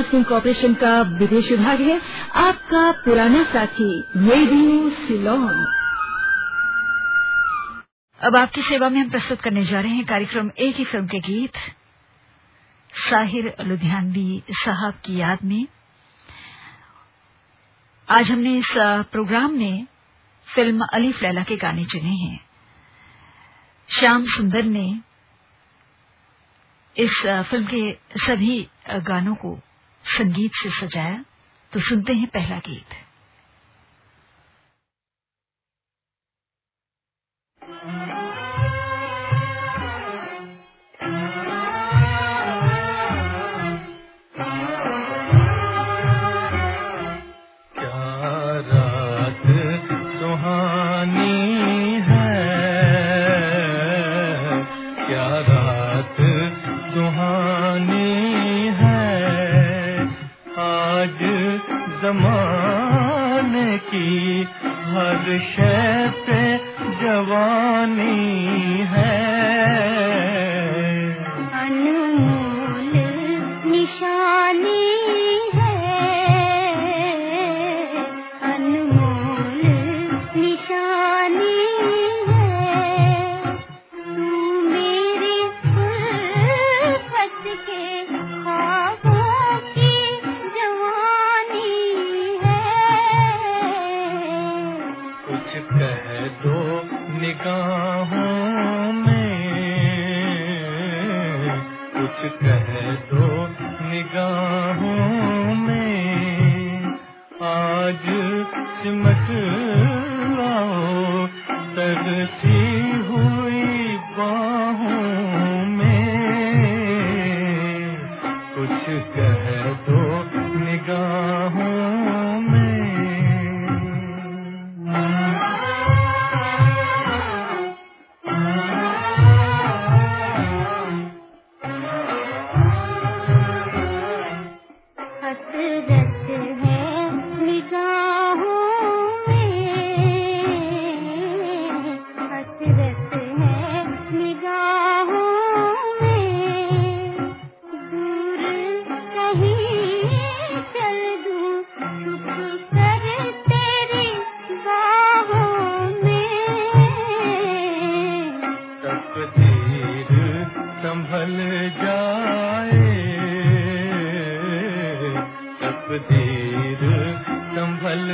Broadcasting corporation का विदेश विभाग है। आपका पुराना साथी, रेडियो सिलोन। अब आपकी सेवा में हम प्रस्तुत करने जा रहे हैं कार्यक्रम एक ही फ़िल्म के गीत। साहिर लुधियानवी साहब की याद में। आज हमने इस प्रोग्राम में फ़िल्म अलीफ लैला के गाने चुने हैं। श्याम सुंदर ने इस फ़िल्म के सभी गानों को संगीत से सजाया तो सुनते हैं पहला गीत। हर पे जवानी है।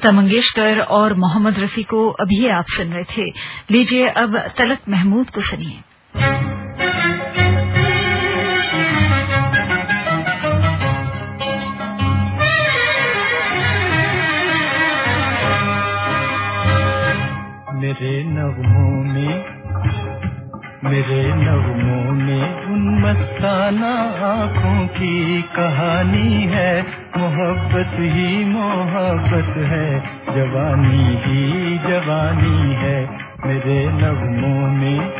लता मंगेशकर और मोहम्मद रफी को अभी आप सुन रहे थे। लीजिए अब तलक महमूद को सुनिए। कहानी है, मोहब्बत ही मोहब्बत है, जवानी ही जवानी है, मेरे नगमों में।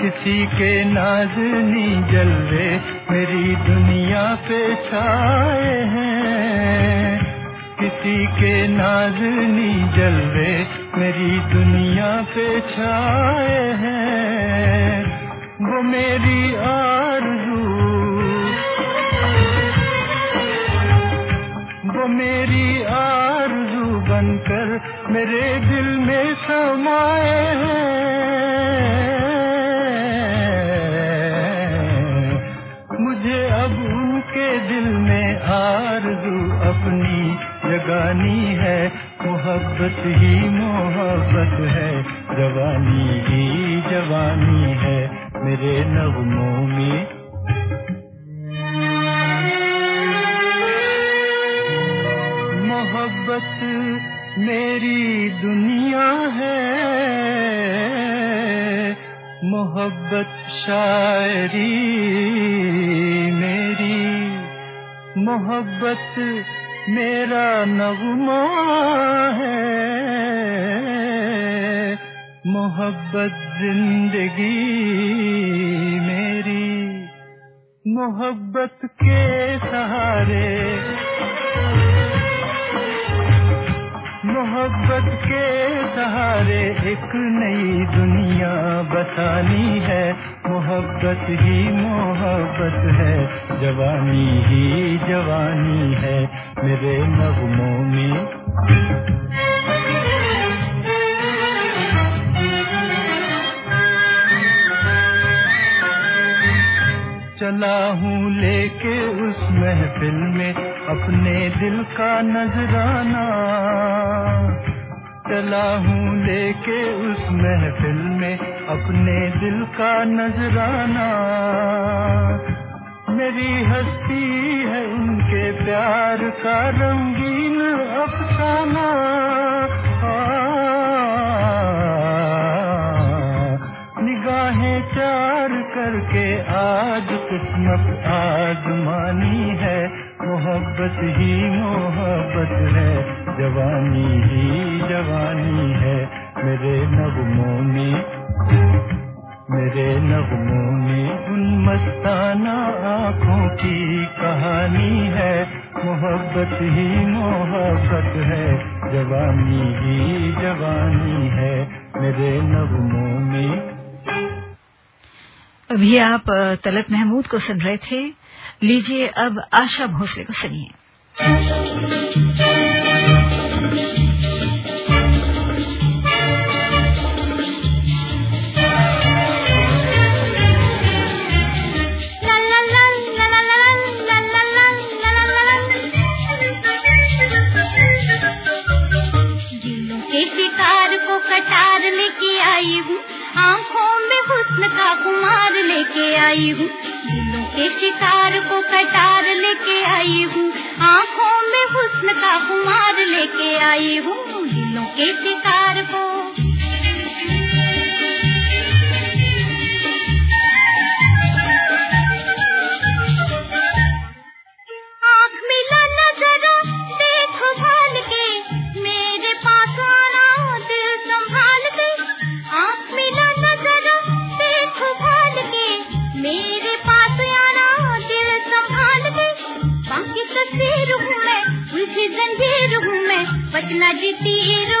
किसी के नाजनी जलवे, मेरी दुनिया पे छाए हैं। किसी के नाजनी जलवे, मेरी दुनिया पे छाए हैं। वो मेरी आरज़ू मेरी आरज़ू बनकर मेरे दिल में समाए मुझे अब उनके दिल में आरज़ू अपनी जगानी है। मोहब्बत ही मोहब्बत है। जवानी ही जवानी है। मेरे नगमों में मोहब्बत मेरी दुनिया है। मोहब्बत शायरी मेरी। मोहब्बत मेरा नगमा है। मोहब्बत ज़िंदगी मेरी। मोहब्बत के सहारे मोहब्बत के सहारे एक नई दुनिया बसानी है। मोहब्बत ही मोहब्बत है, जवानी ही जवानी है। मेरे नगमों में चला हूँ लेके उस महफिल में अपने दिल का नजराना। चला हूँ लेके उस महफिल में अपने दिल का नजराना। मेरी हस्ती है उनके प्यार का रंगीन अफसाना। निगाहें चार करके आज किस्मत आजमानी है, मोहब्बत ही मोहब्बत है। जवानी ही जवानी है, मेरे नगमों में मेरे नगमों में उन मस्ताना आँखों की कहानी है। मोहब्बत ही मोहब्बत है, जवानी ही जवानी है, मेरे नगमों में अभी आप तलत महमूद को सुन रहे थे। लीजिए अब आशा भोसले को सुनिए। ನಗಿತೀರು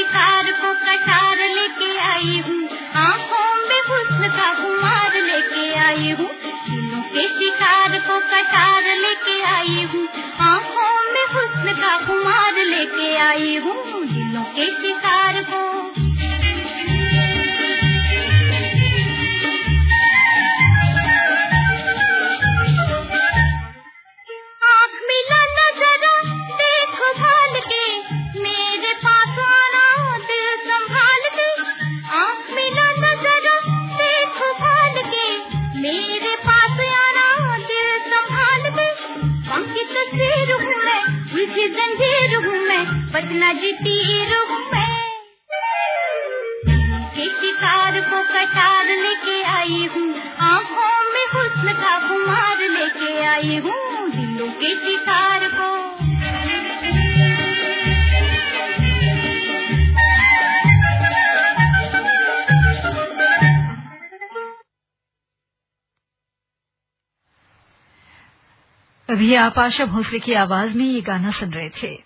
अभी आप आशा भोसले की आवाज़ में ये गाना सुन रहे थे।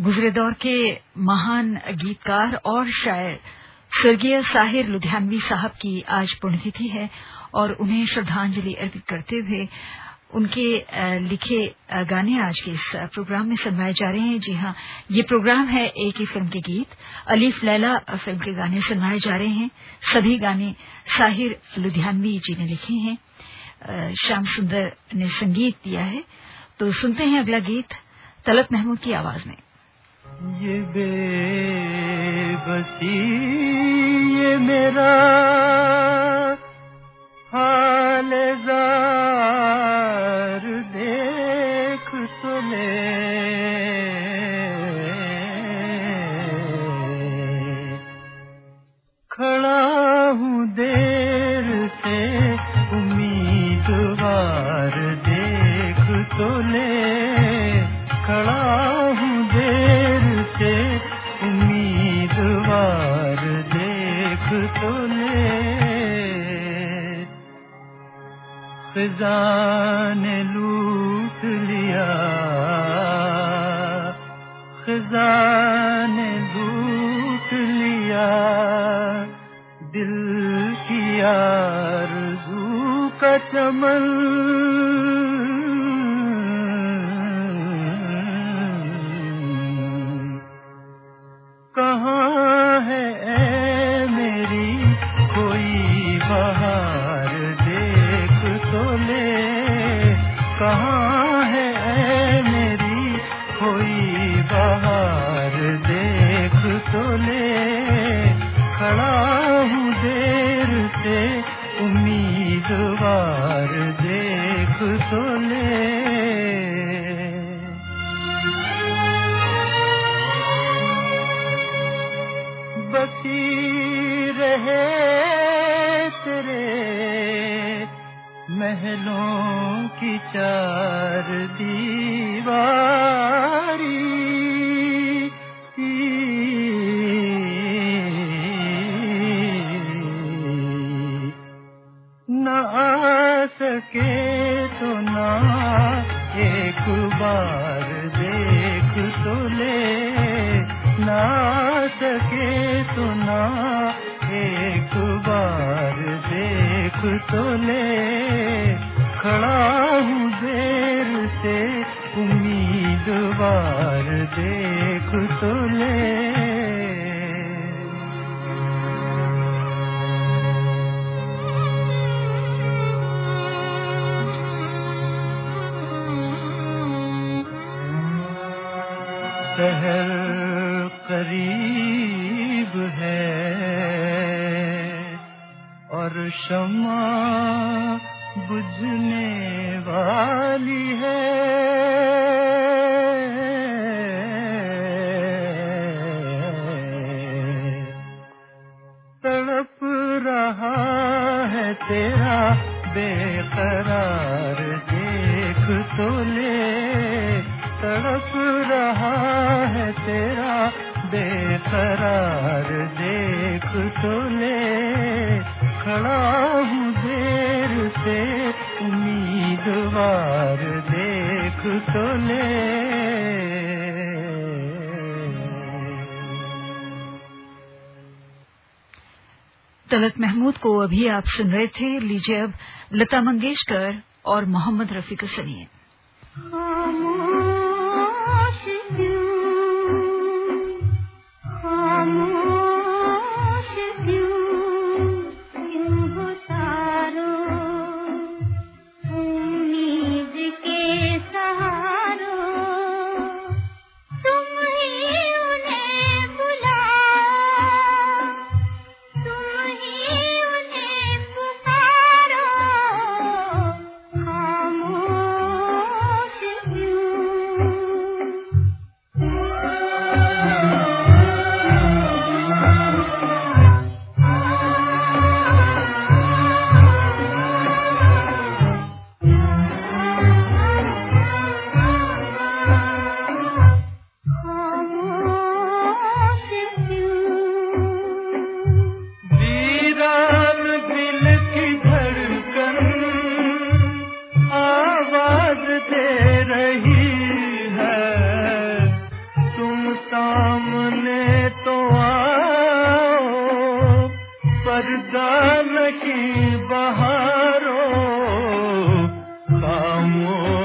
गुजरे दौर के महान गीतकार और शायर स्वर्गीय साहिर लुधियानवी साहब की आज पुण्यतिथि है और उन्हें श्रद्धांजलि अर्पित करते हुए उनके लिखे गाने आज के इस प्रोग्राम में सुनवाए जा रहे हैं। जी हाँ ये प्रोग्राम है एक ही फ़िल्म के गीत। अलीफ लैला फ़िल्म के गाने सुनवाए जा रहे हैं। सभी गाने साहिर लुधियानवी जी ने लिखे हैं। श्याम सुंदर ने संगीत दिया है। तो सुनते हैं अगला गीत, तलत महमूद की आवाज़ में। ये बेबसी, ये मेरा हाल जार देख तुम्हें। खड़ा हूँ देर से उम्मीदवार देख तो फिजा ने लूट लिया। फिजा ने लूट लिया। दिल की आरज़ू ले खड़ा हूँ देर से उम्मीदवार देख तो ले। तलत महमूद को अभी आप सुन रहे थे लीजिए अब लता मंगेशकर और मोहम्मद रफी को सुनिए amor.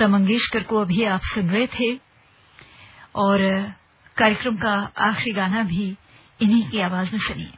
लता मंगेशकर को अभी आप सुन रहे थे और कार्यक्रम का आखिरी गाना भी इन्हीं की आवाज़ में सुनिए।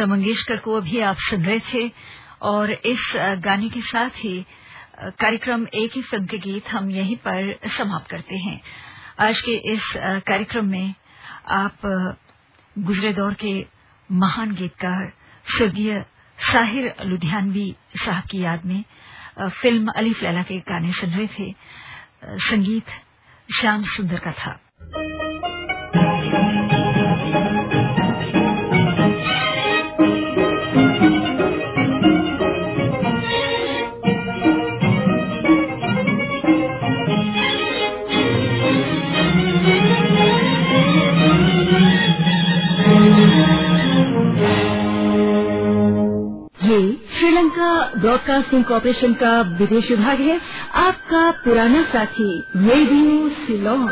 लता मंगेशकर को अभी आप सुन रहे थे और इस गाने के साथ ही कार्यक्रम एक ही फ़िल्म के गीत हम यहीं पर समाप्त करते हैं। आज के इस कार्यक्रम में आप गुजरे दौर के महान गीतकार स्वर्गीय साहिर लुधियानवी साहब की याद में फ़िल्म अलीफ लैला के गाने सुन रहे थे। संगीत श्याम सुंदर का था। ब्रॉडकास्टिंग कॉरपोरेशन का विदेश विभाग है। आपका पुराना साथी मेडियो सिलोन